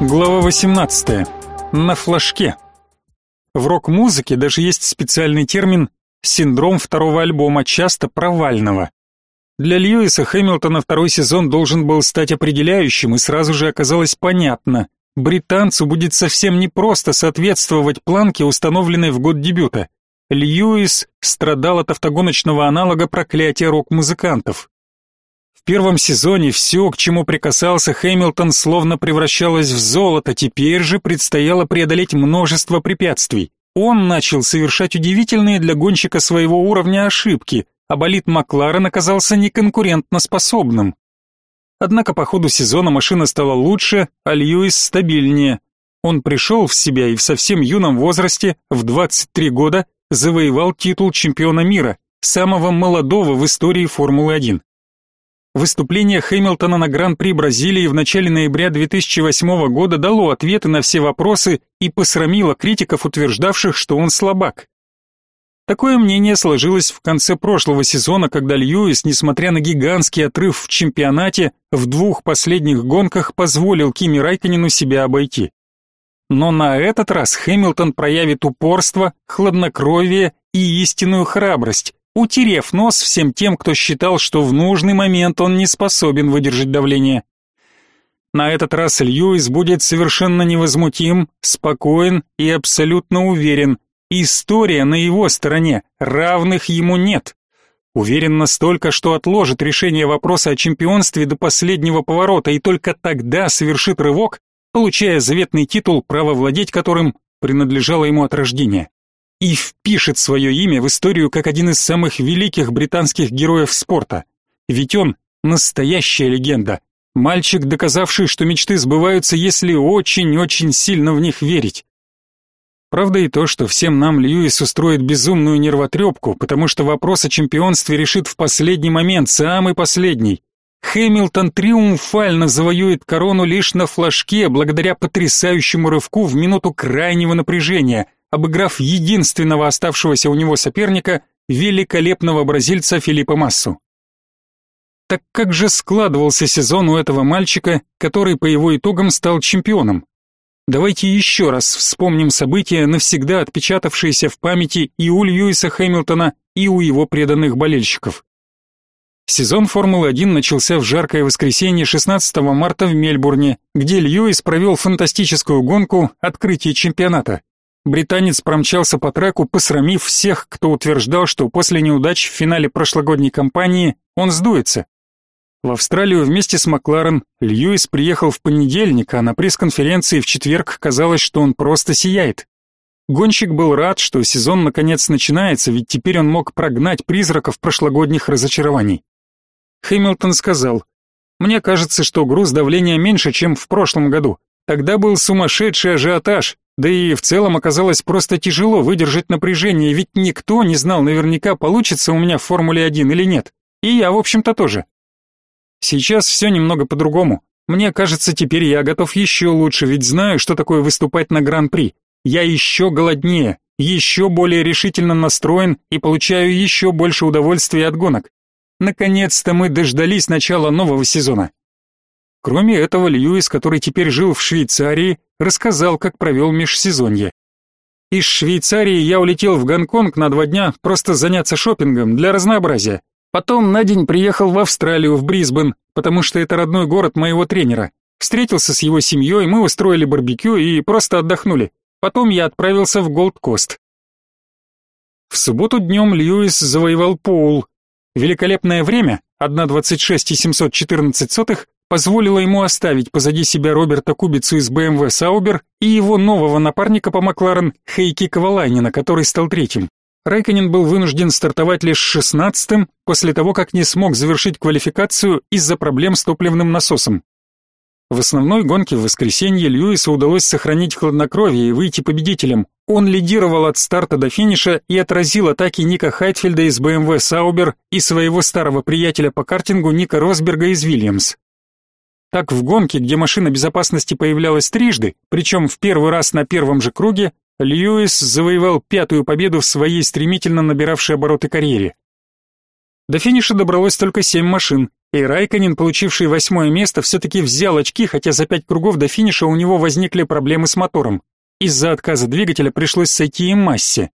Глава 18. На флажке. В рок-музыке даже есть специальный термин «синдром второго альбома», часто провального. Для Льюиса Хэмилтона второй сезон должен был стать определяющим, и сразу же оказалось понятно. Британцу будет совсем непросто соответствовать планке, установленной в год дебюта. Льюис страдал от автогоночного аналога проклятия рок-музыкантов. В первом сезоне все, к чему прикасался Хэмилтон, словно превращалось в золото, теперь же предстояло преодолеть множество препятствий. Он начал совершать удивительные для гонщика своего уровня ошибки, а болид Макларен оказался неконкурентноспособным. Однако по ходу сезона машина стала лучше, а Льюис стабильнее. Он пришел в себя и в совсем юном возрасте, в 23 года, завоевал титул чемпиона мира, самого молодого в истории Формулы-1. Выступление Хэмилтона на Гран-при Бразилии в начале ноября 2008 года дало ответы на все вопросы и посрамило критиков, утверждавших, что он слабак. Такое мнение сложилось в конце прошлого сезона, когда Льюис, несмотря на гигантский отрыв в чемпионате, в двух последних гонках позволил Кими Райконену себя обойти. Но на этот раз Хэмилтон проявит упорство, хладнокровие и истинную храбрость, утерев нос всем тем, кто считал, что в нужный момент он не способен выдержать давление. На этот раз Льюис будет совершенно невозмутим, спокоен и абсолютно уверен. История на его стороне, равных ему нет. Уверен настолько, что отложит решение вопроса о чемпионстве до последнего поворота и только тогда совершит рывок, получая заветный титул, право владеть которым принадлежало ему от рождения и впишет свое имя в историю как один из самых великих британских героев спорта. Ведь он настоящая легенда, мальчик, доказавший, что мечты сбываются, если очень-очень сильно в них верить. Правда и то, что всем нам Льюис устроит безумную нервотрепку, потому что вопрос о чемпионстве решит в последний момент, самый последний. Хэмилтон триумфально завоюет корону лишь на флажке, благодаря потрясающему рывку в минуту крайнего напряжения – обыграв единственного оставшегося у него соперника, великолепного бразильца Филиппа Массу. Так как же складывался сезон у этого мальчика, который по его итогам стал чемпионом? Давайте еще раз вспомним события, навсегда отпечатавшиеся в памяти и у Льюиса Хэмилтона, и у его преданных болельщиков. Сезон Формулы-1 начался в жаркое воскресенье 16 марта в Мельбурне, где Льюис провел фантастическую гонку открытия чемпионата. Британец промчался по треку, посрамив всех, кто утверждал, что после неудач в финале прошлогодней кампании он сдуется. В Австралию вместе с Макларен Льюис приехал в понедельник, а на пресс-конференции в четверг казалось, что он просто сияет. Гонщик был рад, что сезон наконец начинается, ведь теперь он мог прогнать призраков прошлогодних разочарований. Хэмилтон сказал, «Мне кажется, что груз давления меньше, чем в прошлом году. Тогда был сумасшедший ажиотаж, да и в целом оказалось просто тяжело выдержать напряжение, ведь никто не знал наверняка, получится у меня в Формуле-1 или нет. И я, в общем-то, тоже. Сейчас все немного по-другому. Мне кажется, теперь я готов еще лучше, ведь знаю, что такое выступать на Гран-при. Я еще голоднее, еще более решительно настроен и получаю еще больше удовольствия от гонок. Наконец-то мы дождались начала нового сезона. Кроме этого, Льюис, который теперь жил в Швейцарии, рассказал, как провел межсезонье. Из Швейцарии я улетел в Гонконг на два дня просто заняться шопингом для разнообразия. Потом на день приехал в Австралию, в Брисбен, потому что это родной город моего тренера. Встретился с его семьей, мы устроили барбекю и просто отдохнули. Потом я отправился в Голд-Кост. В субботу днем Льюис завоевал Поул. Великолепное время, 1.26,714, позволила ему оставить позади себя Роберта Кубицу из BMW Саубер и его нового напарника по Макларен Хейки Ковалайнина, который стал третьим. Райконен был вынужден стартовать лишь шестнадцатым после того, как не смог завершить квалификацию из-за проблем с топливным насосом. В основной гонке в воскресенье Льюису удалось сохранить хладнокровие и выйти победителем. Он лидировал от старта до финиша и отразил атаки Ника Хайтфельда из BMW Саубер и своего старого приятеля по картингу Ника Росберга из Вильямс. Так в гонке, где машина безопасности появлялась трижды, причем в первый раз на первом же круге, Льюис завоевал пятую победу в своей стремительно набиравшей обороты карьере. До финиша добралось только семь машин, И Райконин, получивший восьмое место, все-таки взял очки, хотя за пять кругов до финиша у него возникли проблемы с мотором. Из-за отказа двигателя пришлось сойти и массе.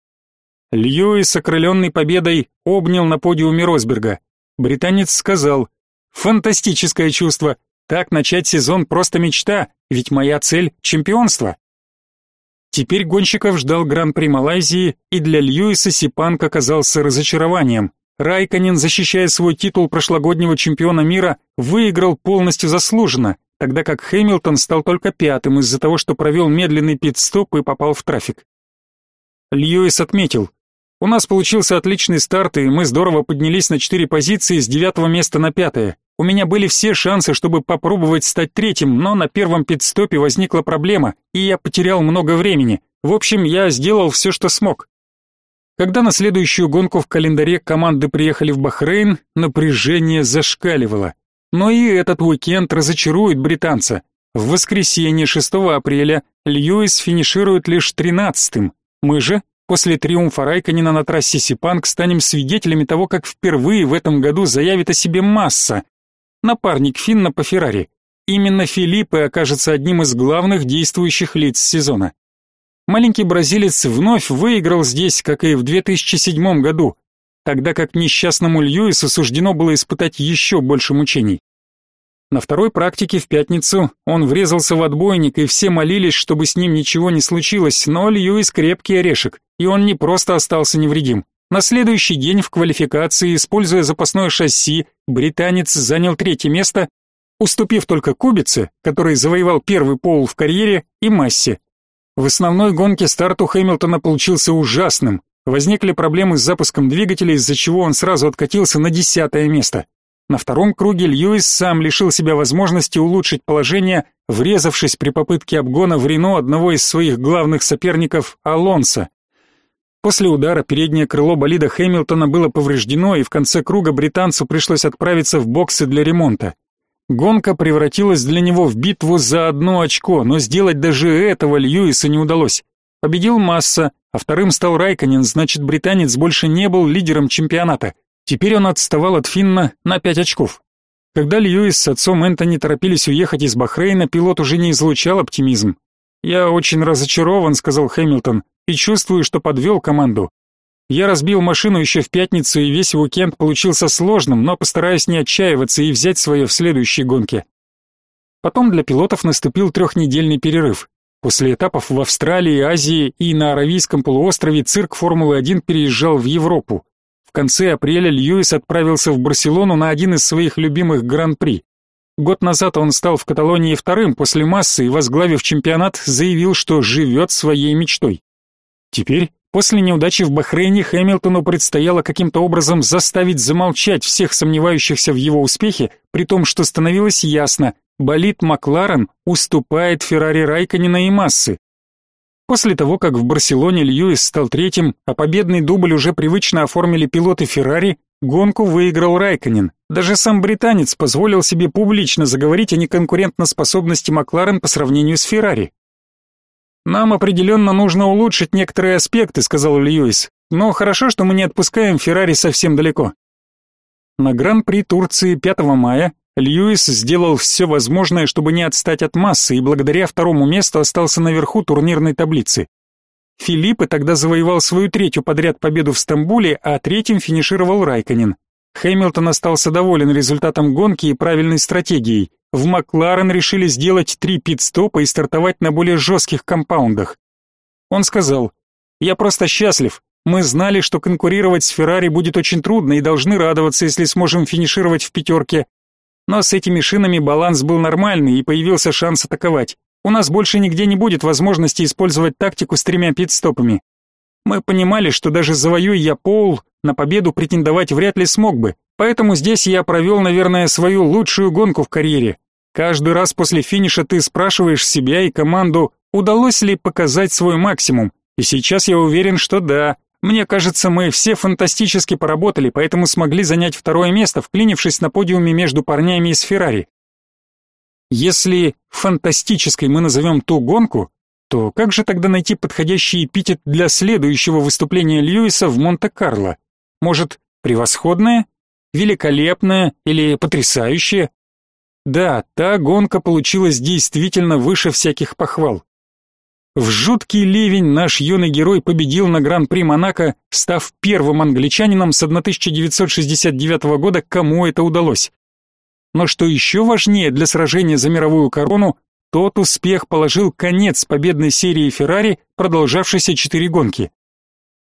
Льюис, окрыленный победой, обнял на подиуме Росберга. Британец сказал, «Фантастическое чувство. Так начать сезон просто мечта, ведь моя цель — чемпионство». Теперь гонщиков ждал Гран-при Малайзии, и для Льюиса Сипанк оказался разочарованием. Райконен, защищая свой титул прошлогоднего чемпиона мира, выиграл полностью заслуженно, тогда как Хэмилтон стал только пятым из-за того, что провел медленный пит-стоп и попал в трафик. Льюис отметил, «У нас получился отличный старт, и мы здорово поднялись на четыре позиции с девятого места на пятое. У меня были все шансы, чтобы попробовать стать третьим, но на первом пит-стопе возникла проблема, и я потерял много времени. В общем, я сделал все, что смог. Когда на следующую гонку в календаре команды приехали в Бахрейн, напряжение зашкаливало. Но и этот уикенд разочарует британца. В воскресенье 6 апреля Льюис финиширует лишь 13-м. Мы же, после триумфа Райконина на трассе Сипанг, станем свидетелями того, как впервые в этом году заявит о себе масса. Напарник Финна по Феррари. Именно Филиппе окажется одним из главных действующих лиц сезона. Маленький бразилец вновь выиграл здесь, как и в 2007 году, тогда как несчастному Льюису суждено было испытать еще больше мучений. На второй практике в пятницу он врезался в отбойник, и все молились, чтобы с ним ничего не случилось, но Льюис крепкий орешек, и он не просто остался невредим. На следующий день в квалификации, используя запасное шасси, британец занял третье место, уступив только Кубице, который завоевал первый пол в карьере, и Массе, в основной гонке старт у Хэмилтона получился ужасным. Возникли проблемы с запуском двигателя, из-за чего он сразу откатился на десятое место. На втором круге Льюис сам лишил себя возможности улучшить положение, врезавшись при попытке обгона в Рено одного из своих главных соперников Алонса. После удара переднее крыло болида Хэмилтона было повреждено, и в конце круга британцу пришлось отправиться в боксы для ремонта. Гонка превратилась для него в битву за одно очко, но сделать даже этого Льюиса не удалось. Победил Масса, а вторым стал Райконен, значит, британец больше не был лидером чемпионата. Теперь он отставал от Финна на пять очков. Когда Льюис с отцом Энтони торопились уехать из Бахрейна, пилот уже не излучал оптимизм. «Я очень разочарован», — сказал Хэмилтон, — «и чувствую, что подвел команду. Я разбил машину еще в пятницу, и весь уикенд получился сложным, но постараюсь не отчаиваться и взять свое в следующей гонке. Потом для пилотов наступил трехнедельный перерыв. После этапов в Австралии, Азии и на Аравийском полуострове цирк Формулы-1 переезжал в Европу. В конце апреля Льюис отправился в Барселону на один из своих любимых гран-при. Год назад он стал в Каталонии вторым после массы и, возглавив чемпионат, заявил, что живет своей мечтой. Теперь После неудачи в Бахрейне Хэмилтону предстояло каким-то образом заставить замолчать всех сомневающихся в его успехе, при том, что становилось ясно, болид Макларен уступает Феррари Райконена и Массы. После того, как в Барселоне Льюис стал третьим, а победный дубль уже привычно оформили пилоты Феррари, гонку выиграл Райконен. Даже сам британец позволил себе публично заговорить о неконкурентоспособности Макларен по сравнению с Феррари. «Нам определенно нужно улучшить некоторые аспекты», — сказал Льюис. «Но хорошо, что мы не отпускаем Феррари совсем далеко». На Гран-при Турции 5 мая Льюис сделал все возможное, чтобы не отстать от массы, и благодаря второму месту остался наверху турнирной таблицы. Филиппе тогда завоевал свою третью подряд победу в Стамбуле, а третьим финишировал Райконен. Хэмилтон остался доволен результатом гонки и правильной стратегией. В Макларен решили сделать три пит-стопа и стартовать на более жестких компаундах. Он сказал, «Я просто счастлив. Мы знали, что конкурировать с Феррари будет очень трудно и должны радоваться, если сможем финишировать в пятерке. Но с этими шинами баланс был нормальный и появился шанс атаковать. У нас больше нигде не будет возможности использовать тактику с тремя пит-стопами. Мы понимали, что даже завоюя я пол, на победу претендовать вряд ли смог бы, поэтому здесь я провел, наверное, свою лучшую гонку в карьере. Каждый раз после финиша ты спрашиваешь себя и команду, удалось ли показать свой максимум, и сейчас я уверен, что да. Мне кажется, мы все фантастически поработали, поэтому смогли занять второе место, вклинившись на подиуме между парнями из Феррари. Если фантастической мы назовем ту гонку, то как же тогда найти подходящий эпитет для следующего выступления Льюиса в Монте-Карло? Может, превосходное? великолепная или потрясающая? Да, та гонка получилась действительно выше всяких похвал. В жуткий ливень наш юный герой победил на Гран-при Монако, став первым англичанином с 1969 года, кому это удалось. Но что еще важнее для сражения за мировую корону, тот успех положил конец победной серии Феррари, продолжавшейся четыре гонки.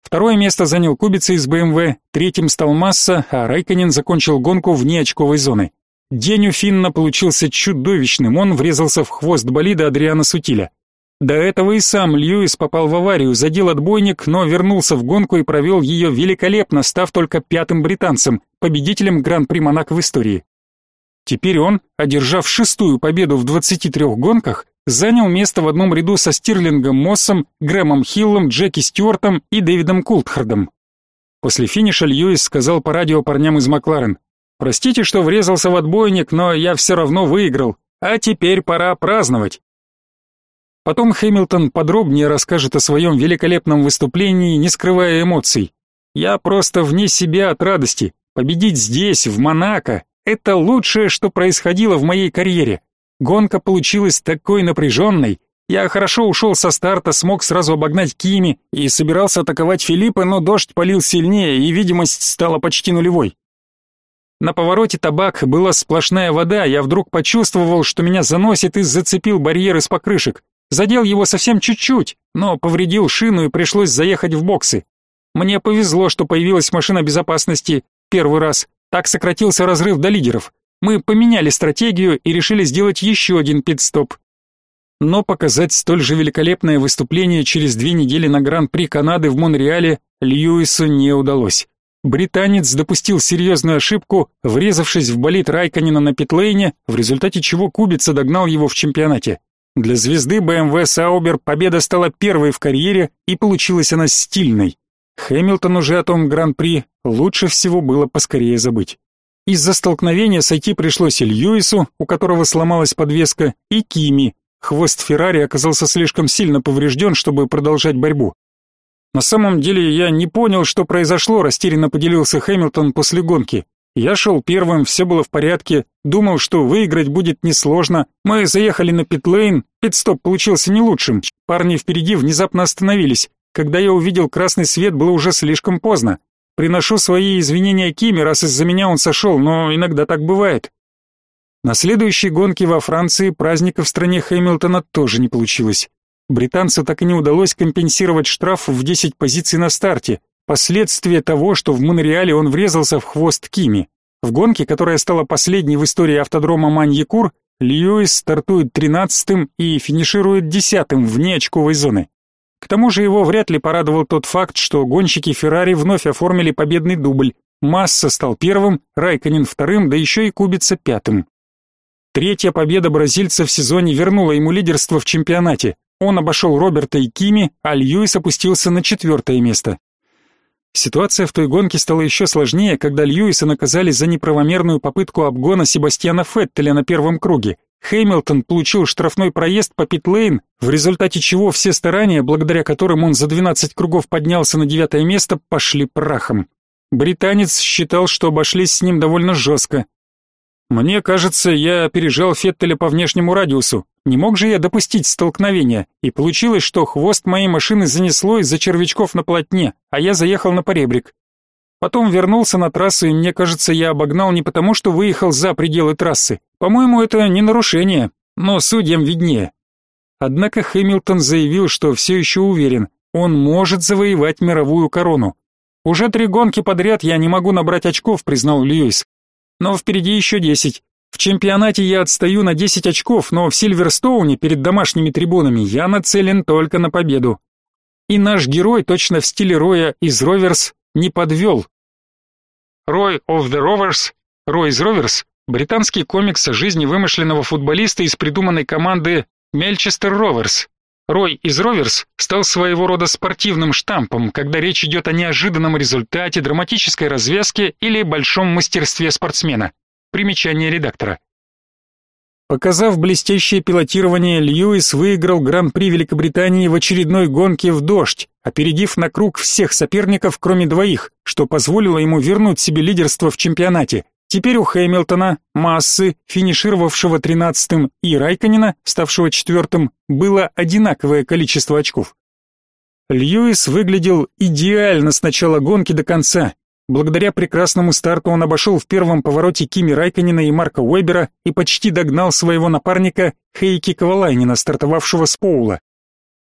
Второе место занял Кубица из БМВ, третьим стал Масса, а Райконен закончил гонку вне очковой зоны. День у Финна получился чудовищным, он врезался в хвост болида Адриана Сутиля. До этого и сам Льюис попал в аварию, задел отбойник, но вернулся в гонку и провел ее великолепно, став только пятым британцем, победителем Гран-при Монако в истории. Теперь он, одержав шестую победу в 23 гонках, занял место в одном ряду со Стирлингом Моссом, Грэмом Хиллом, Джеки Стюартом и Дэвидом Култхардом. После финиша Льюис сказал по радио парням из Макларен, «Простите, что врезался в отбойник, но я все равно выиграл, а теперь пора праздновать». Потом Хэмилтон подробнее расскажет о своем великолепном выступлении, не скрывая эмоций. Я просто вне себя от радости. Победить здесь, в Монако, это лучшее, что происходило в моей карьере. Гонка получилась такой напряженной. Я хорошо ушел со старта, смог сразу обогнать Кими и собирался атаковать Филиппа, но дождь полил сильнее, и видимость стала почти нулевой. На повороте табак была сплошная вода, я вдруг почувствовал, что меня заносит и зацепил барьер из покрышек. Задел его совсем чуть-чуть, но повредил шину и пришлось заехать в боксы. Мне повезло, что появилась машина безопасности первый раз. Так сократился разрыв до лидеров. Мы поменяли стратегию и решили сделать еще один пит-стоп. Но показать столь же великолепное выступление через две недели на Гран-при Канады в Монреале Льюису не удалось. Британец допустил серьезную ошибку, врезавшись в болид Райканина на питлейне, в результате чего Кубица догнал его в чемпионате. Для звезды BMW Sauber победа стала первой в карьере, и получилась она стильной. Хэмилтон уже о том гран-при лучше всего было поскорее забыть. Из-за столкновения сойти пришлось и Льюису, у которого сломалась подвеска, и Кими. Хвост Феррари оказался слишком сильно поврежден, чтобы продолжать борьбу. На самом деле я не понял, что произошло, растерянно поделился Хэмилтон после гонки. Я шел первым, все было в порядке, думал, что выиграть будет несложно. Мы заехали на питлейн, питстоп получился не лучшим. Парни впереди внезапно остановились. Когда я увидел красный свет, было уже слишком поздно. Приношу свои извинения Киме, раз из-за меня он сошел, но иногда так бывает. На следующей гонке во Франции праздника в стране Хэмилтона тоже не получилось. Британцу так и не удалось компенсировать штраф в 10 позиций на старте. Последствия того, что в Монреале он врезался в хвост Кими. В гонке, которая стала последней в истории автодрома Маньякур, Льюис стартует тринадцатым и финиширует десятым вне очковой зоны. К тому же его вряд ли порадовал тот факт, что гонщики Феррари вновь оформили победный дубль. Масса стал первым, Райконен вторым, да еще и Кубица пятым. Третья победа бразильца в сезоне вернула ему лидерство в чемпионате. Он обошел Роберта и Кими, а Льюис опустился на четвертое место. Ситуация в той гонке стала еще сложнее, когда Льюиса наказали за неправомерную попытку обгона Себастьяна Феттеля на первом круге. Хеймилтон получил штрафной проезд по питлейн, в результате чего все старания, благодаря которым он за 12 кругов поднялся на девятое место, пошли прахом. Британец считал, что обошлись с ним довольно жестко. Мне кажется, я опережал Феттеля по внешнему радиусу. Не мог же я допустить столкновения, и получилось, что хвост моей машины занесло из-за червячков на полотне, а я заехал на поребрик. Потом вернулся на трассу, и мне кажется, я обогнал не потому, что выехал за пределы трассы. По-моему, это не нарушение, но судьям виднее. Однако Хэмилтон заявил, что все еще уверен, он может завоевать мировую корону. Уже три гонки подряд я не могу набрать очков, признал Льюис. Но впереди еще десять. В чемпионате я отстаю на десять очков, но в Сильверстоуне перед домашними трибунами я нацелен только на победу. И наш герой, точно в стиле Роя из Роверс, не подвел. Рой of the Rovers, Рой из Роверс, британский комикс о жизни вымышленного футболиста из придуманной команды Мельчестер Роверс. Рой из Роверс стал своего рода спортивным штампом, когда речь идет о неожиданном результате, драматической развязке или большом мастерстве спортсмена. Примечание редактора. По Показав блестящее пилотирование, Льюис выиграл Гран-при Великобритании в очередной гонке в дождь, опередив на круг всех соперников, кроме двоих, что позволило ему вернуть себе лидерство в чемпионате. Теперь у Хэмилтона, Массы, финишировавшего 13-м, и Райконена, ставшего четвертым, было одинаковое количество очков. Льюис выглядел идеально с начала гонки до конца, Благодаря прекрасному старту он обошел в первом повороте Кими Райконина и Марка Уэбера и почти догнал своего напарника Хейки Ковалайнина, стартовавшего с Поула.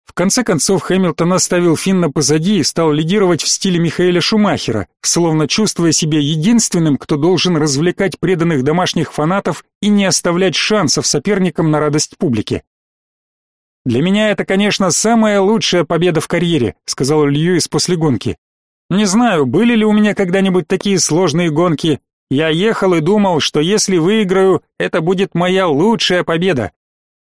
В конце концов Хэмилтон оставил Финна позади и стал лидировать в стиле Михаэля Шумахера, словно чувствуя себя единственным, кто должен развлекать преданных домашних фанатов и не оставлять шансов соперникам на радость публики. «Для меня это, конечно, самая лучшая победа в карьере», сказал Льюис после гонки. Не знаю, были ли у меня когда-нибудь такие сложные гонки. Я ехал и думал, что если выиграю, это будет моя лучшая победа.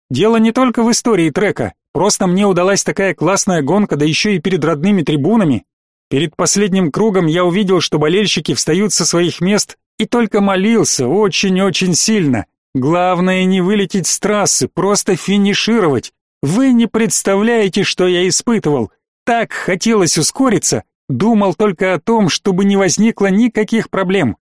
Дело не только в истории трека, просто мне удалась такая классная гонка, да еще и перед родными трибунами. Перед последним кругом я увидел, что болельщики встают со своих мест, и только молился очень-очень сильно. Главное не вылететь с трассы, просто финишировать. Вы не представляете, что я испытывал. Так хотелось ускориться, Думал только о том, чтобы не возникло никаких проблем.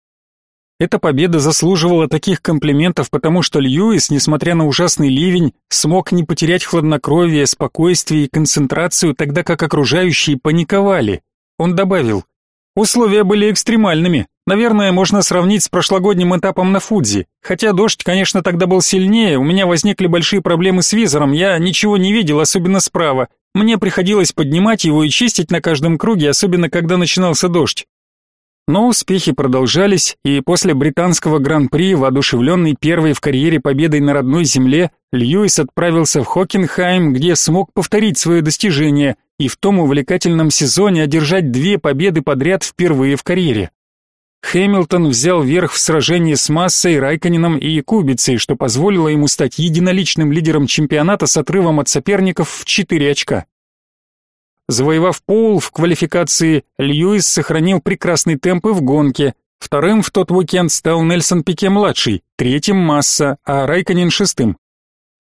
Эта победа заслуживала таких комплиментов, потому что Льюис, несмотря на ужасный ливень, смог не потерять хладнокровие, спокойствие и концентрацию, тогда как окружающие паниковали. Он добавил, «Условия были экстремальными. Наверное, можно сравнить с прошлогодним этапом на Фудзи. Хотя дождь, конечно, тогда был сильнее, у меня возникли большие проблемы с визором, я ничего не видел, особенно справа. Мне приходилось поднимать его и чистить на каждом круге, особенно когда начинался дождь. Но успехи продолжались, и после британского гран-при, воодушевленный первой в карьере победой на родной земле, Льюис отправился в Хокенхайм, где смог повторить свое достижение и в том увлекательном сезоне одержать две победы подряд впервые в карьере. Хэмилтон взял верх в сражении с Массой, Райконином и Кубицей, что позволило ему стать единоличным лидером чемпионата с отрывом от соперников в 4 очка. Завоевав пол в квалификации, Льюис сохранил прекрасный темп и в гонке. Вторым в тот уикенд стал Нельсон Пике-младший, третьим Масса, а Райконин шестым.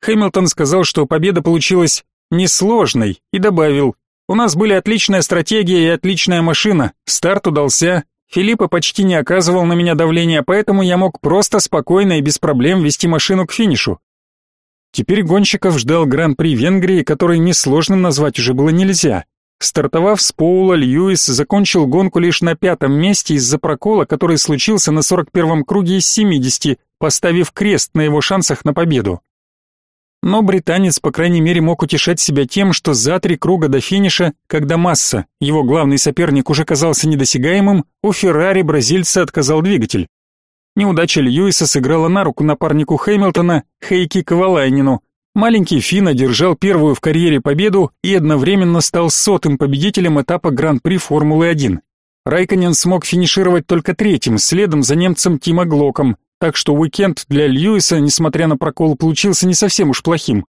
Хэмилтон сказал, что победа получилась несложной, и добавил, «У нас были отличная стратегия и отличная машина, старт удался, Филиппа почти не оказывал на меня давления, поэтому я мог просто спокойно и без проблем вести машину к финишу. Теперь гонщиков ждал Гран-при Венгрии, который несложным назвать уже было нельзя. Стартовав с Поула, Льюис закончил гонку лишь на пятом месте из-за прокола, который случился на 41-м круге из 70, поставив крест на его шансах на победу. Но британец, по крайней мере, мог утешать себя тем, что за три круга до финиша, когда Масса, его главный соперник, уже казался недосягаемым, у Феррари бразильца отказал двигатель. Неудача Льюиса сыграла на руку напарнику Хэмилтона Хейки Ковалайнину. Маленький Финн одержал первую в карьере победу и одновременно стал сотым победителем этапа Гран-при Формулы-1. Райконен смог финишировать только третьим, следом за немцем Тима Глоком, так что уикенд для Льюиса, несмотря на прокол, получился не совсем уж плохим.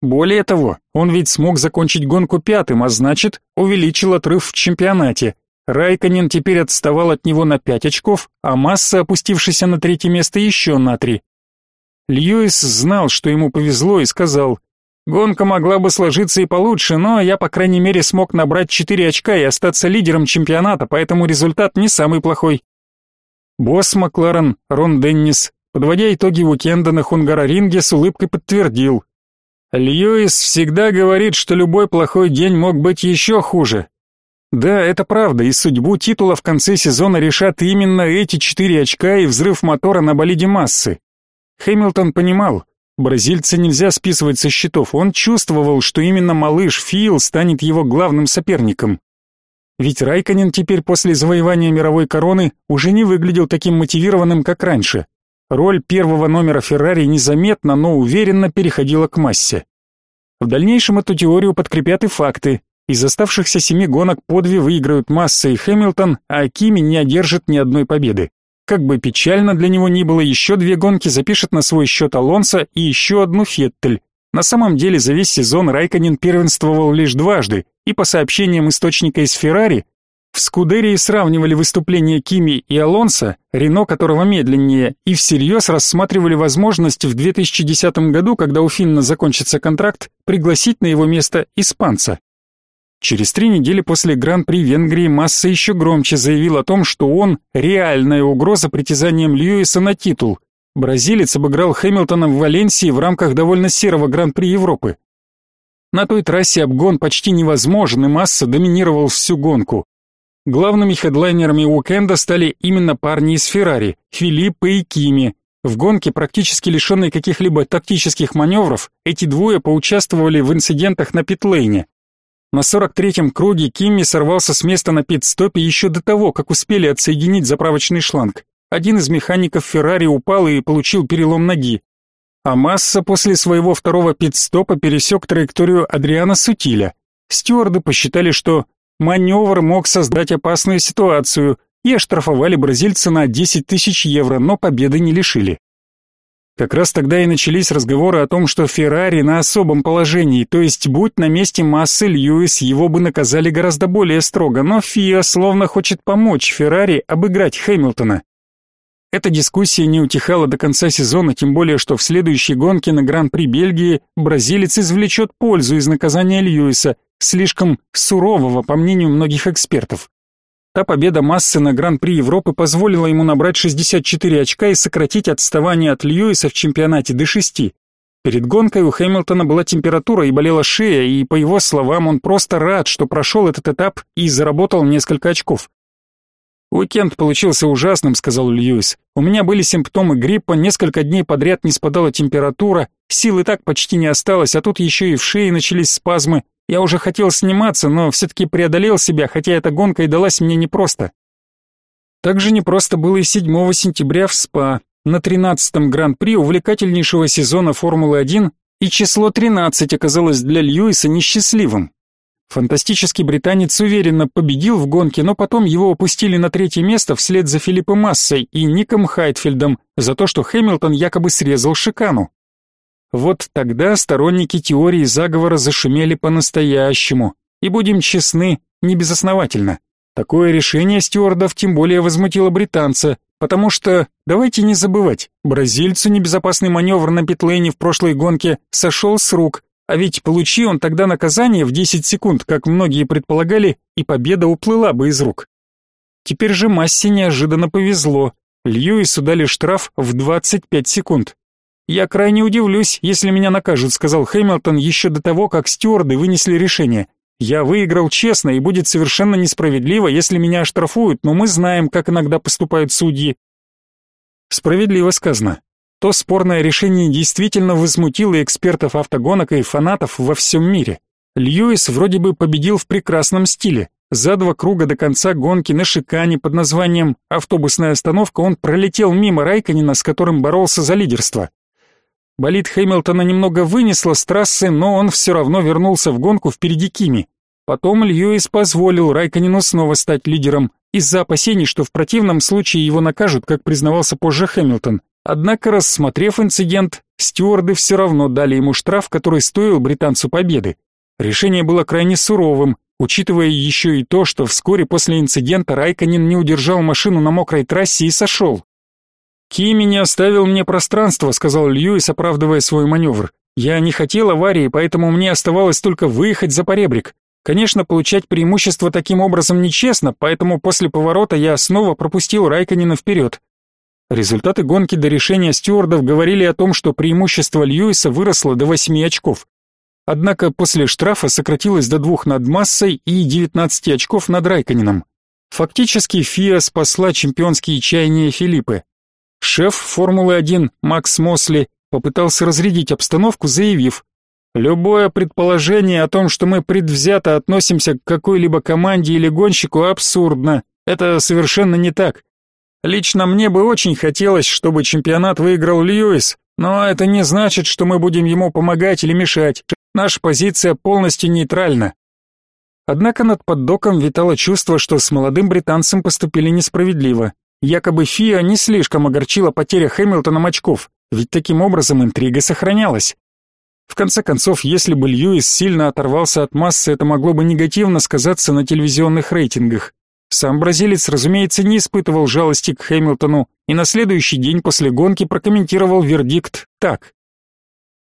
Более того, он ведь смог закончить гонку пятым, а значит, увеличил отрыв в чемпионате. Райконен теперь отставал от него на пять очков, а Масса, опустившийся на третье место, еще на три. Льюис знал, что ему повезло, и сказал, «Гонка могла бы сложиться и получше, но я, по крайней мере, смог набрать четыре очка и остаться лидером чемпионата, поэтому результат не самый плохой». Босс Макларен, Рон Деннис, подводя итоги уикенда на Хунгароринге, с улыбкой подтвердил. Льюис всегда говорит, что любой плохой день мог быть еще хуже. Да, это правда, и судьбу титула в конце сезона решат именно эти четыре очка и взрыв мотора на болиде массы. Хэмилтон понимал, бразильца нельзя списывать со счетов, он чувствовал, что именно малыш Фил станет его главным соперником. Ведь Райконен теперь после завоевания мировой короны уже не выглядел таким мотивированным, как раньше. Роль первого номера Феррари незаметно, но уверенно переходила к массе. В дальнейшем эту теорию подкрепят и факты. Из оставшихся семи гонок по две выиграют Масса и Хэмилтон, а Кими не одержит ни одной победы. Как бы печально для него ни было, еще две гонки запишет на свой счет Алонсо и еще одну Феттель. На самом деле за весь сезон Райконен первенствовал лишь дважды, и по сообщениям источника из Феррари, В Скудерии сравнивали выступления Кими и Алонса, Рено которого медленнее, и всерьез рассматривали возможность в 2010 году, когда у Финна закончится контракт, пригласить на его место испанца. Через три недели после Гран-при Венгрии Масса еще громче заявил о том, что он реальная угроза притязаниям Льюиса на титул. Бразилец обыграл Хэмилтона в Валенсии в рамках довольно серого Гран-при Европы. На той трассе обгон почти невозможен, и Масса доминировал всю гонку. Главными хедлайнерами уикенда стали именно парни из Феррари, Филиппо и Кими. В гонке, практически лишенной каких-либо тактических маневров, эти двое поучаствовали в инцидентах на питлейне. На 43-м круге Кимми сорвался с места на пит-стопе еще до того, как успели отсоединить заправочный шланг. Один из механиков Феррари упал и получил перелом ноги. А Масса после своего второго пит-стопа пересек траекторию Адриана Сутиля. Стюарды посчитали, что Маневр мог создать опасную ситуацию и оштрафовали бразильца на 10 тысяч евро, но победы не лишили. Как раз тогда и начались разговоры о том, что Феррари на особом положении, то есть будь на месте массы Льюис, его бы наказали гораздо более строго, но ФИА словно хочет помочь Феррари обыграть Хэмилтона. Эта дискуссия не утихала до конца сезона, тем более, что в следующей гонке на Гран-при Бельгии бразилец извлечет пользу из наказания Льюиса, слишком сурового, по мнению многих экспертов. Та победа Массы на Гран-при Европы позволила ему набрать 64 очка и сократить отставание от Льюиса в чемпионате до 6. Перед гонкой у Хэмилтона была температура и болела шея, и, по его словам, он просто рад, что прошел этот этап и заработал несколько очков. «Уикенд получился ужасным», — сказал Льюис. «У меня были симптомы гриппа, несколько дней подряд не спадала температура, сил и так почти не осталось, а тут еще и в шее начались спазмы. Я уже хотел сниматься, но все-таки преодолел себя, хотя эта гонка и далась мне непросто». Так же непросто было и 7 сентября в СПА, на 13-м Гран-при увлекательнейшего сезона Формулы-1, и число 13 оказалось для Льюиса несчастливым. Фантастический британец уверенно победил в гонке, но потом его опустили на третье место вслед за Филиппом Массой и Ником Хайтфельдом за то, что Хэмилтон якобы срезал шикану. Вот тогда сторонники теории заговора зашумели по-настоящему. И будем честны, не безосновательно. Такое решение стюардов тем более возмутило британца, потому что, давайте не забывать, бразильцу небезопасный маневр на питлейне в прошлой гонке сошел с рук, а ведь получи он тогда наказание в 10 секунд, как многие предполагали, и победа уплыла бы из рук. Теперь же Массе неожиданно повезло. Льюису дали штраф в 25 секунд. «Я крайне удивлюсь, если меня накажут», — сказал Хэмилтон еще до того, как стюарды вынесли решение. «Я выиграл честно, и будет совершенно несправедливо, если меня оштрафуют, но мы знаем, как иногда поступают судьи». Справедливо сказано. То спорное решение действительно возмутило экспертов автогонок и фанатов во всем мире. Льюис вроде бы победил в прекрасном стиле. За два круга до конца гонки на шикане под названием «Автобусная остановка» он пролетел мимо Райканина, с которым боролся за лидерство. Болид Хэмилтона немного вынесло с трассы, но он все равно вернулся в гонку впереди Кими. Потом Льюис позволил Райканину снова стать лидером, из-за опасений, что в противном случае его накажут, как признавался позже Хэмилтон. Однако, рассмотрев инцидент, стюарды все равно дали ему штраф, который стоил британцу победы. Решение было крайне суровым, учитывая еще и то, что вскоре после инцидента Райконин не удержал машину на мокрой трассе и сошел. «Кими не оставил мне пространства», — сказал Льюис, оправдывая свой маневр. «Я не хотел аварии, поэтому мне оставалось только выехать за поребрик. Конечно, получать преимущество таким образом нечестно, поэтому после поворота я снова пропустил Райконина вперед. Результаты гонки до решения стюардов говорили о том, что преимущество Льюиса выросло до 8 очков. Однако после штрафа сократилось до двух над массой и 19 очков над Райконином. Фактически ФИА спасла чемпионские чаяния Филиппы. Шеф Формулы-1 Макс Мосли попытался разрядить обстановку, заявив, «Любое предположение о том, что мы предвзято относимся к какой-либо команде или гонщику, абсурдно. Это совершенно не так. Лично мне бы очень хотелось, чтобы чемпионат выиграл Льюис, но это не значит, что мы будем ему помогать или мешать. Наша позиция полностью нейтральна. Однако над поддоком витало чувство, что с молодым британцем поступили несправедливо. Якобы ФИА не слишком огорчила потеря Хэмилтоном очков, ведь таким образом интрига сохранялась. В конце концов, если бы Льюис сильно оторвался от массы, это могло бы негативно сказаться на телевизионных рейтингах. Сам бразилец, разумеется, не испытывал жалости к Хэмилтону и на следующий день после гонки прокомментировал вердикт так.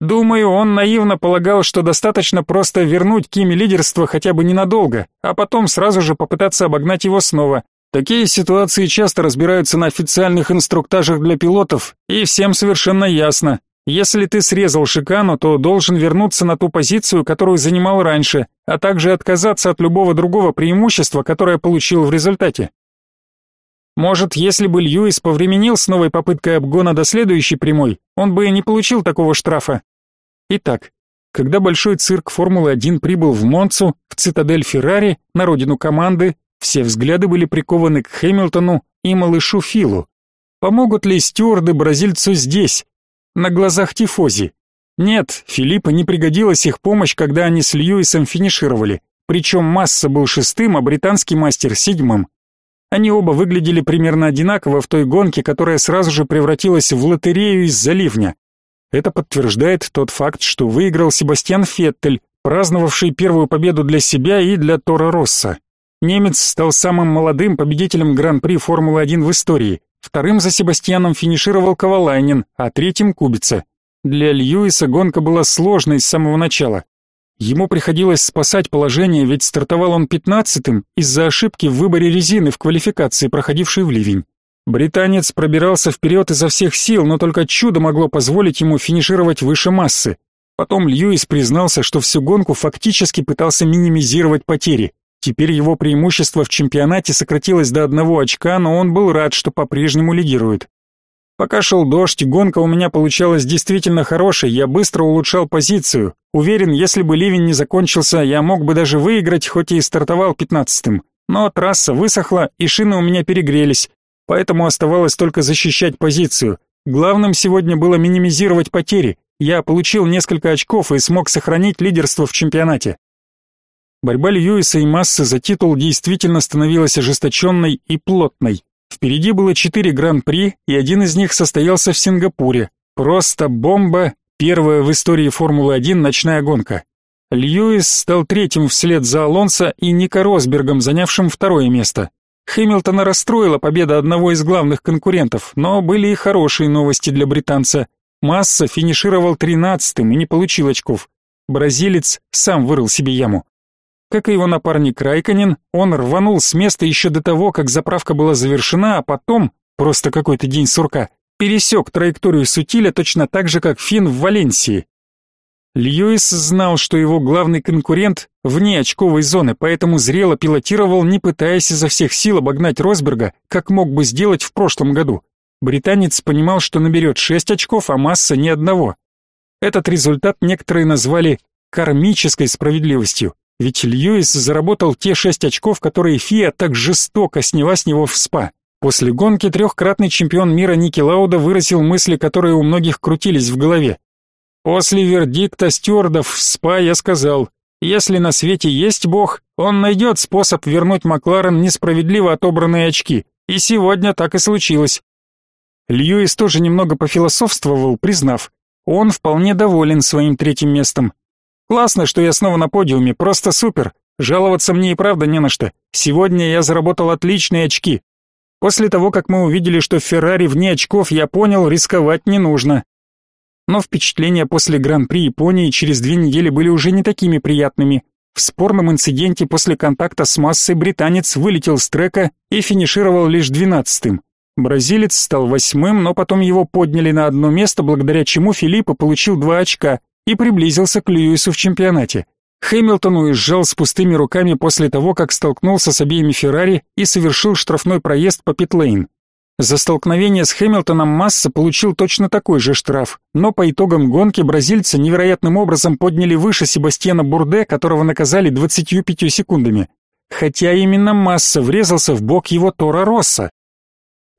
Думаю, он наивно полагал, что достаточно просто вернуть Кими лидерство хотя бы ненадолго, а потом сразу же попытаться обогнать его снова. Такие ситуации часто разбираются на официальных инструктажах для пилотов, и всем совершенно ясно. Если ты срезал шикану, то должен вернуться на ту позицию, которую занимал раньше, а также отказаться от любого другого преимущества, которое получил в результате. Может, если бы Льюис повременил с новой попыткой обгона до следующей прямой, он бы и не получил такого штрафа. Итак, когда большой цирк Формулы-1 прибыл в Монцу, в цитадель Феррари, на родину команды, все взгляды были прикованы к Хэмилтону и малышу Филу. Помогут ли стюарды бразильцу здесь, на глазах тифози? Нет, Филиппа не пригодилась их помощь, когда они с Льюисом финишировали, причем Масса был шестым, а британский мастер седьмым. Они оба выглядели примерно одинаково в той гонке, которая сразу же превратилась в лотерею из-за ливня. Это подтверждает тот факт, что выиграл Себастьян Феттель, праздновавший первую победу для себя и для Тора Росса. Немец стал самым молодым победителем Гран-при Формулы-1 в истории. Вторым за Себастьяном финишировал Ковалайнин, а третьим Кубица. Для Льюиса гонка была сложной с самого начала. Ему приходилось спасать положение, ведь стартовал он пятнадцатым из-за ошибки в выборе резины в квалификации, проходившей в ливень. Британец пробирался вперед изо всех сил, но только чудо могло позволить ему финишировать выше массы. Потом Льюис признался, что всю гонку фактически пытался минимизировать потери. Теперь его преимущество в чемпионате сократилось до одного очка, но он был рад, что по-прежнему лидирует. Пока шел дождь, гонка у меня получалась действительно хорошей, я быстро улучшал позицию. Уверен, если бы ливень не закончился, я мог бы даже выиграть, хоть и стартовал пятнадцатым. Но трасса высохла, и шины у меня перегрелись поэтому оставалось только защищать позицию. Главным сегодня было минимизировать потери. Я получил несколько очков и смог сохранить лидерство в чемпионате. Борьба Льюиса и Массы за титул действительно становилась ожесточенной и плотной. Впереди было четыре гран-при, и один из них состоялся в Сингапуре. Просто бомба, первая в истории Формулы-1 ночная гонка. Льюис стал третьим вслед за Алонсо и Нико Росбергом, занявшим второе место. Хэмилтона расстроила победа одного из главных конкурентов, но были и хорошие новости для британца. Масса финишировал тринадцатым и не получил очков. Бразилец сам вырыл себе яму. Как и его напарник Райконен, он рванул с места еще до того, как заправка была завершена, а потом, просто какой-то день сурка, пересек траекторию Сутиля точно так же, как Финн в Валенсии. Льюис знал, что его главный конкурент вне очковой зоны, поэтому зрело пилотировал, не пытаясь изо всех сил обогнать Росберга, как мог бы сделать в прошлом году. Британец понимал, что наберет 6 очков, а масса ни одного. Этот результат некоторые назвали кармической справедливостью, ведь Льюис заработал те 6 очков, которые Фиа так жестоко сняла с него в СПА. После гонки трехкратный чемпион мира Ники Лауда выразил мысли, которые у многих крутились в голове. После вердикта стюардов в СПА я сказал, если на свете есть Бог, он найдет способ вернуть Макларен несправедливо отобранные очки, и сегодня так и случилось. Льюис тоже немного пофилософствовал, признав, он вполне доволен своим третьим местом. Классно, что я снова на подиуме, просто супер. Жаловаться мне и правда не на что. Сегодня я заработал отличные очки. После того, как мы увидели, что Феррари вне очков, я понял, рисковать не нужно но впечатления после Гран-при Японии через две недели были уже не такими приятными. В спорном инциденте после контакта с массой британец вылетел с трека и финишировал лишь двенадцатым. Бразилец стал восьмым, но потом его подняли на одно место, благодаря чему Филиппо получил два очка и приблизился к Льюису в чемпионате. Хэмилтон уезжал с пустыми руками после того, как столкнулся с обеими Феррари и совершил штрафной проезд по питлейн. За столкновение с Хэмилтоном Масса получил точно такой же штраф, но по итогам гонки бразильца невероятным образом подняли выше Себастьяна Бурде, которого наказали 25 секундами. Хотя именно Масса врезался в бок его Тора Росса.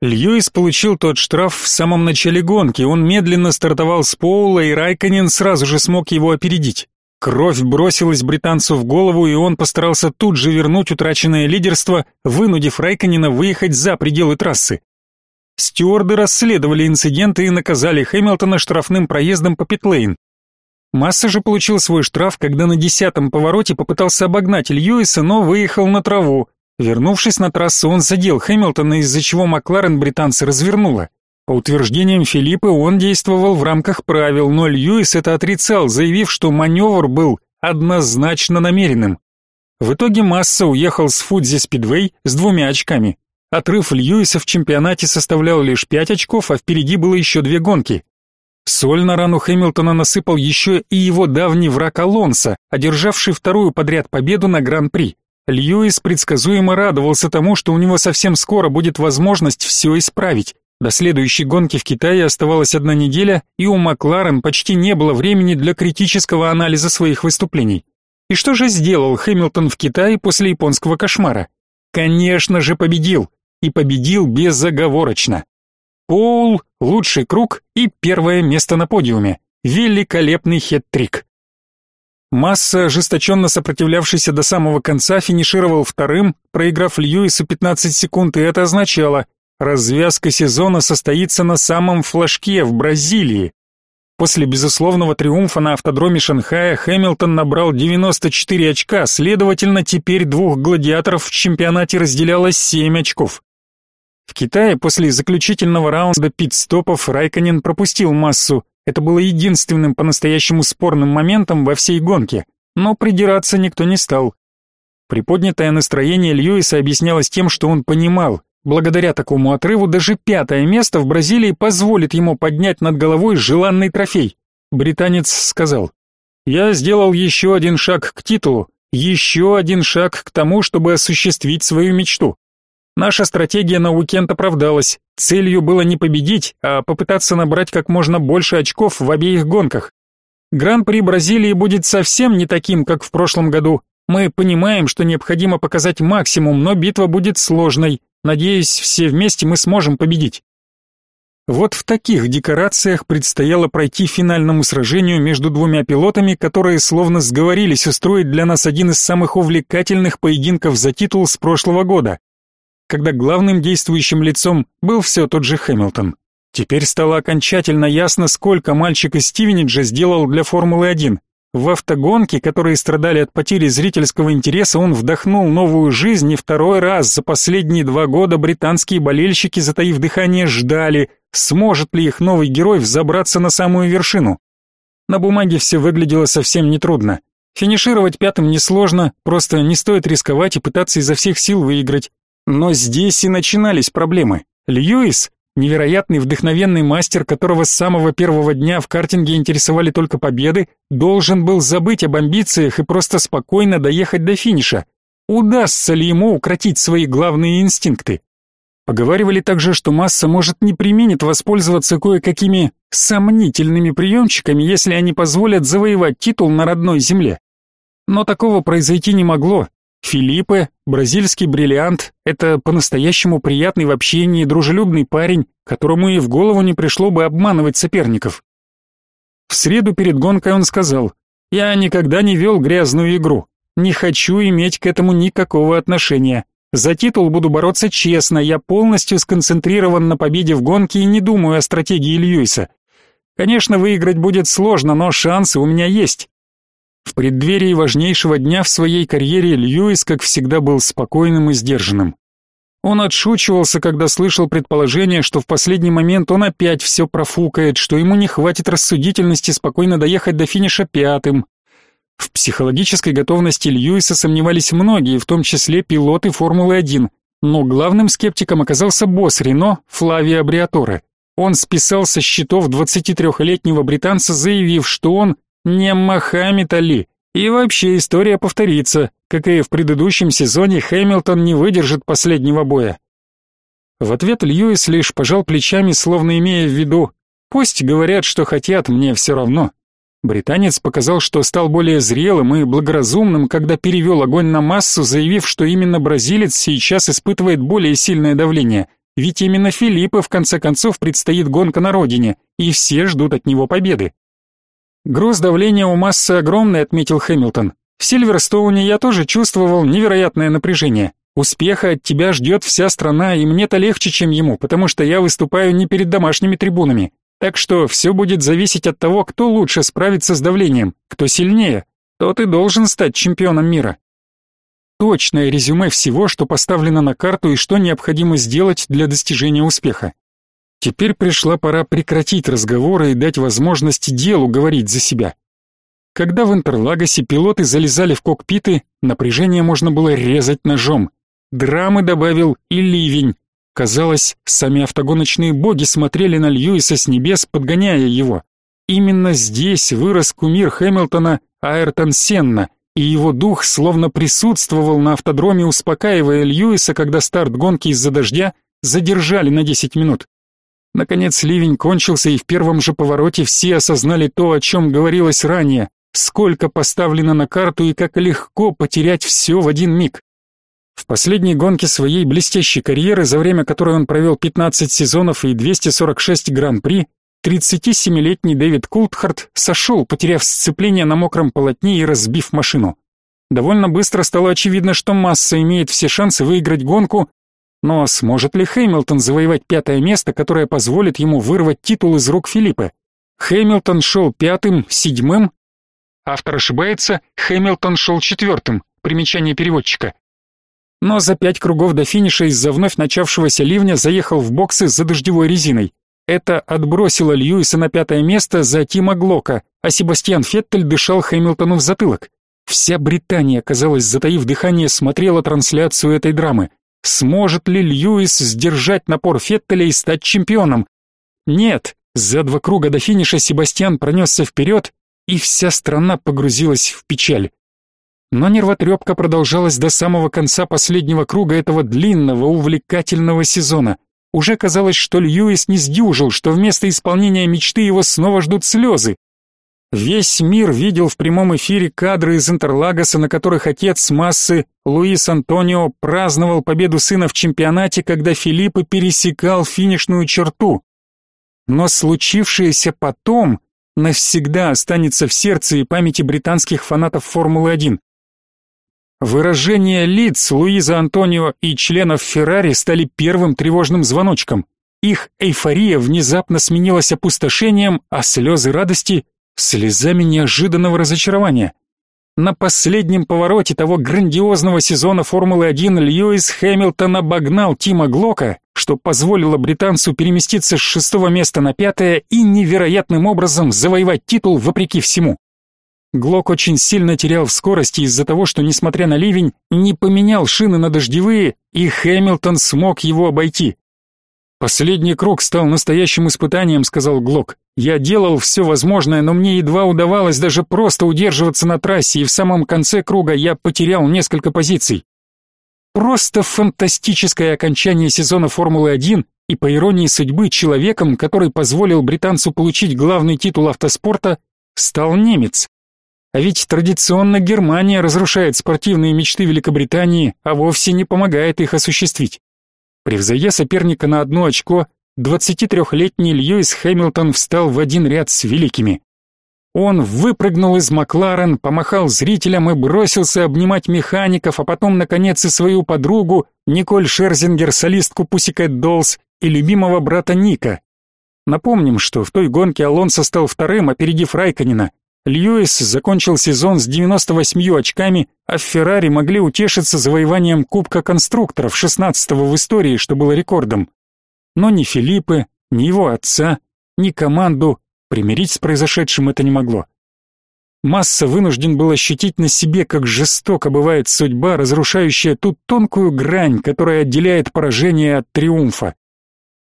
Льюис получил тот штраф в самом начале гонки, он медленно стартовал с Поула, и Райконен сразу же смог его опередить. Кровь бросилась британцу в голову, и он постарался тут же вернуть утраченное лидерство, вынудив Райконена выехать за пределы трассы. Стюарды расследовали инцидент и наказали Хэмилтона штрафным проездом по питлейн. Масса же получил свой штраф, когда на десятом повороте попытался обогнать Льюиса, но выехал на траву. Вернувшись на трассу, он задел Хэмилтона, из-за чего Макларен британца развернула. По утверждениям Филиппа, он действовал в рамках правил, но Льюис это отрицал, заявив, что маневр был однозначно намеренным. В итоге Масса уехал с Фудзи Спидвей с двумя очками. Отрыв Льюиса в чемпионате составлял лишь пять очков, а впереди было еще две гонки. Соль на рану Хэмилтона насыпал еще и его давний враг Алонсо, одержавший вторую подряд победу на Гран-при. Льюис предсказуемо радовался тому, что у него совсем скоро будет возможность все исправить. До следующей гонки в Китае оставалась одна неделя, и у Макларен почти не было времени для критического анализа своих выступлений. И что же сделал Хэмилтон в Китае после японского кошмара? Конечно же победил, и победил безоговорочно. Пол, лучший круг и первое место на подиуме. Великолепный хет-трик. Масса, ожесточенно сопротивлявшийся до самого конца, финишировал вторым, проиграв Льюису 15 секунд, и это означало, развязка сезона состоится на самом флажке в Бразилии. После безусловного триумфа на автодроме Шанхая Хэмилтон набрал 94 очка, следовательно, теперь двух гладиаторов в чемпионате разделялось 7 очков. В Китае после заключительного раунда пит-стопов Райконен пропустил массу, это было единственным по-настоящему спорным моментом во всей гонке, но придираться никто не стал. Приподнятое настроение Льюиса объяснялось тем, что он понимал, благодаря такому отрыву даже пятое место в Бразилии позволит ему поднять над головой желанный трофей. Британец сказал, «Я сделал еще один шаг к титулу, еще один шаг к тому, чтобы осуществить свою мечту. Наша стратегия на уикенд оправдалась. Целью было не победить, а попытаться набрать как можно больше очков в обеих гонках. Гран-при Бразилии будет совсем не таким, как в прошлом году. Мы понимаем, что необходимо показать максимум, но битва будет сложной. Надеюсь, все вместе мы сможем победить. Вот в таких декорациях предстояло пройти финальному сражению между двумя пилотами, которые словно сговорились устроить для нас один из самых увлекательных поединков за титул с прошлого года когда главным действующим лицом был все тот же Хэмилтон. Теперь стало окончательно ясно, сколько мальчик из Стивениджа сделал для Формулы-1. В автогонке, которые страдали от потери зрительского интереса, он вдохнул новую жизнь, и второй раз за последние два года британские болельщики, затаив дыхание, ждали, сможет ли их новый герой взобраться на самую вершину. На бумаге все выглядело совсем нетрудно. Финишировать пятым несложно, просто не стоит рисковать и пытаться изо всех сил выиграть. Но здесь и начинались проблемы. Льюис, невероятный вдохновенный мастер, которого с самого первого дня в картинге интересовали только победы, должен был забыть об амбициях и просто спокойно доехать до финиша. Удастся ли ему укротить свои главные инстинкты? Поговаривали также, что Масса может не применит воспользоваться кое-какими сомнительными приемчиками, если они позволят завоевать титул на родной земле. Но такого произойти не могло, Филиппе, бразильский бриллиант, это по-настоящему приятный в общении, дружелюбный парень, которому и в голову не пришло бы обманывать соперников. В среду перед гонкой он сказал, «Я никогда не вел грязную игру, не хочу иметь к этому никакого отношения. За титул буду бороться честно, я полностью сконцентрирован на победе в гонке и не думаю о стратегии Льюиса. Конечно, выиграть будет сложно, но шансы у меня есть. В преддверии важнейшего дня в своей карьере Льюис, как всегда, был спокойным и сдержанным. Он отшучивался, когда слышал предположение, что в последний момент он опять все профукает, что ему не хватит рассудительности спокойно доехать до финиша пятым. В психологической готовности Льюиса сомневались многие, в том числе пилоты Формулы-1, но главным скептиком оказался босс Рено Флавио Бриаторе. Он списал со счетов 23-летнего британца, заявив, что он не Мохаммед Али. И вообще история повторится, как и в предыдущем сезоне Хэмилтон не выдержит последнего боя. В ответ Льюис лишь пожал плечами, словно имея в виду «Пусть говорят, что хотят, мне все равно». Британец показал, что стал более зрелым и благоразумным, когда перевел огонь на массу, заявив, что именно бразилец сейчас испытывает более сильное давление, ведь именно Филиппа в конце концов предстоит гонка на родине, и все ждут от него победы. Груз давления у массы огромный, отметил Хэмилтон. В Сильверстоуне я тоже чувствовал невероятное напряжение. Успеха от тебя ждет вся страна, и мне-то легче, чем ему, потому что я выступаю не перед домашними трибунами. Так что все будет зависеть от того, кто лучше справится с давлением, кто сильнее. Тот и должен стать чемпионом мира. точное резюме всего, что поставлено на карту и что необходимо сделать для достижения успеха. Теперь пришла пора прекратить разговоры и дать возможность делу говорить за себя. Когда в Интерлагосе пилоты залезали в кокпиты, напряжение можно было резать ножом. Драмы добавил и ливень. Казалось, сами автогоночные боги смотрели на Льюиса с небес, подгоняя его. Именно здесь вырос кумир Хэмилтона Айртон Сенна, и его дух словно присутствовал на автодроме, успокаивая Льюиса, когда старт гонки из-за дождя задержали на 10 минут. Наконец ливень кончился, и в первом же повороте все осознали то, о чем говорилось ранее, сколько поставлено на карту и как легко потерять все в один миг. В последней гонке своей блестящей карьеры, за время которой он провел 15 сезонов и 246 гран-при, 37-летний Дэвид Култхарт сошел, потеряв сцепление на мокром полотне и разбив машину. Довольно быстро стало очевидно, что Масса имеет все шансы выиграть гонку, но сможет ли Хэмилтон завоевать пятое место, которое позволит ему вырвать титул из рук Филиппа? Хэмилтон шел пятым, седьмым. Автор ошибается, Хэмилтон шел четвертым. Примечание переводчика. Но за пять кругов до финиша из-за вновь начавшегося ливня заехал в боксы за дождевой резиной. Это отбросило Льюиса на пятое место за Тима Глока, а Себастьян Феттель дышал Хэмилтону в затылок. Вся Британия, казалось, затаив дыхание, смотрела трансляцию этой драмы. Сможет ли Льюис сдержать напор Феттеля и стать чемпионом? Нет, за два круга до финиша Себастьян пронесся вперед, и вся страна погрузилась в печаль. Но нервотрепка продолжалась до самого конца последнего круга этого длинного, увлекательного сезона. Уже казалось, что Льюис не сдюжил, что вместо исполнения мечты его снова ждут слезы. Весь мир видел в прямом эфире кадры из Интерлагоса, на которых отец массы Луис Антонио праздновал победу сына в чемпионате, когда Филиппо пересекал финишную черту. Но случившееся потом навсегда останется в сердце и памяти британских фанатов Формулы-1. Выражения лиц Луиза Антонио и членов Феррари стали первым тревожным звоночком. Их эйфория внезапно сменилась опустошением, а слезы радости слезами неожиданного разочарования. На последнем повороте того грандиозного сезона Формулы-1 Льюис Хэмилтон обогнал Тима Глока, что позволило британцу переместиться с шестого места на пятое и невероятным образом завоевать титул вопреки всему. Глок очень сильно терял в скорости из-за того, что, несмотря на ливень, не поменял шины на дождевые, и Хэмилтон смог его обойти. Последний круг стал настоящим испытанием, сказал Глок. Я делал все возможное, но мне едва удавалось даже просто удерживаться на трассе, и в самом конце круга я потерял несколько позиций. Просто фантастическое окончание сезона Формулы-1 и, по иронии судьбы, человеком, который позволил британцу получить главный титул автоспорта, стал немец. А ведь традиционно Германия разрушает спортивные мечты Великобритании, а вовсе не помогает их осуществить. Превзойдя соперника на одно очко, 23-летний Льюис Хэмилтон встал в один ряд с великими. Он выпрыгнул из Макларен, помахал зрителям и бросился обнимать механиков, а потом, наконец, и свою подругу, Николь Шерзингер, солистку Pussycat Dolls и любимого брата Ника. Напомним, что в той гонке Алонсо стал вторым, опередив Райконина. Льюис закончил сезон с 98 очками, а в Феррари могли утешиться завоеванием Кубка конструкторов, 16-го в истории, что было рекордом. Но ни Филиппы, ни его отца, ни команду примирить с произошедшим это не могло. Масса вынужден был ощутить на себе, как жестоко бывает судьба, разрушающая ту тонкую грань, которая отделяет поражение от триумфа.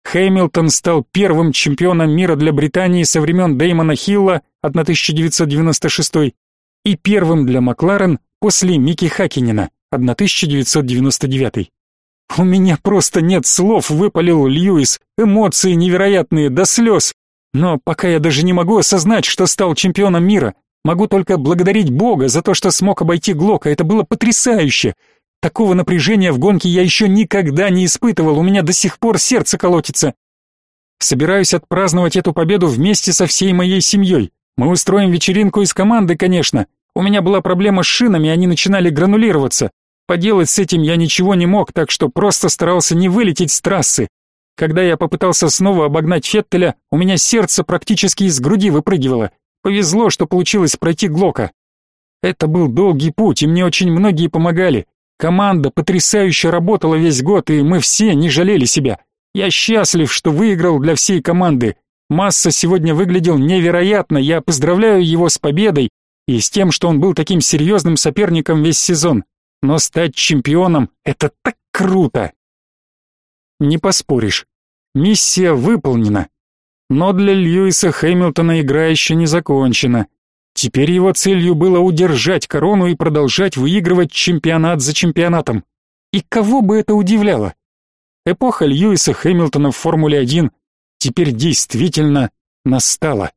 Хэмилтон стал первым чемпионом мира для Британии со времен Дэймона Хилла 1996 и первым для Макларен после Мики Хакинена 1999. У меня просто нет слов, выпалил Льюис. Эмоции невероятные до слез. Но пока я даже не могу осознать, что стал чемпионом мира. Могу только благодарить Бога за то, что смог обойти Глока. Это было потрясающе. Такого напряжения в гонке я еще никогда не испытывал, у меня до сих пор сердце колотится. Собираюсь отпраздновать эту победу вместе со всей моей семьей. Мы устроим вечеринку из команды, конечно. У меня была проблема с шинами, они начинали гранулироваться. Поделать с этим я ничего не мог, так что просто старался не вылететь с трассы. Когда я попытался снова обогнать Феттеля, у меня сердце практически из груди выпрыгивало. Повезло, что получилось пройти Глока. Это был долгий путь, и мне очень многие помогали. Команда потрясающе работала весь год, и мы все не жалели себя. Я счастлив, что выиграл для всей команды. Масса сегодня выглядел невероятно. Я поздравляю его с победой и с тем, что он был таким серьезным соперником весь сезон. Но стать чемпионом это так круто. Не поспоришь. Миссия выполнена. Но для Льюиса Хэмилтона игра еще не закончена. Теперь его целью было удержать корону и продолжать выигрывать чемпионат за чемпионатом. И кого бы это удивляло? Эпоха Льюиса Хэмилтона в Формуле-1 теперь действительно настала.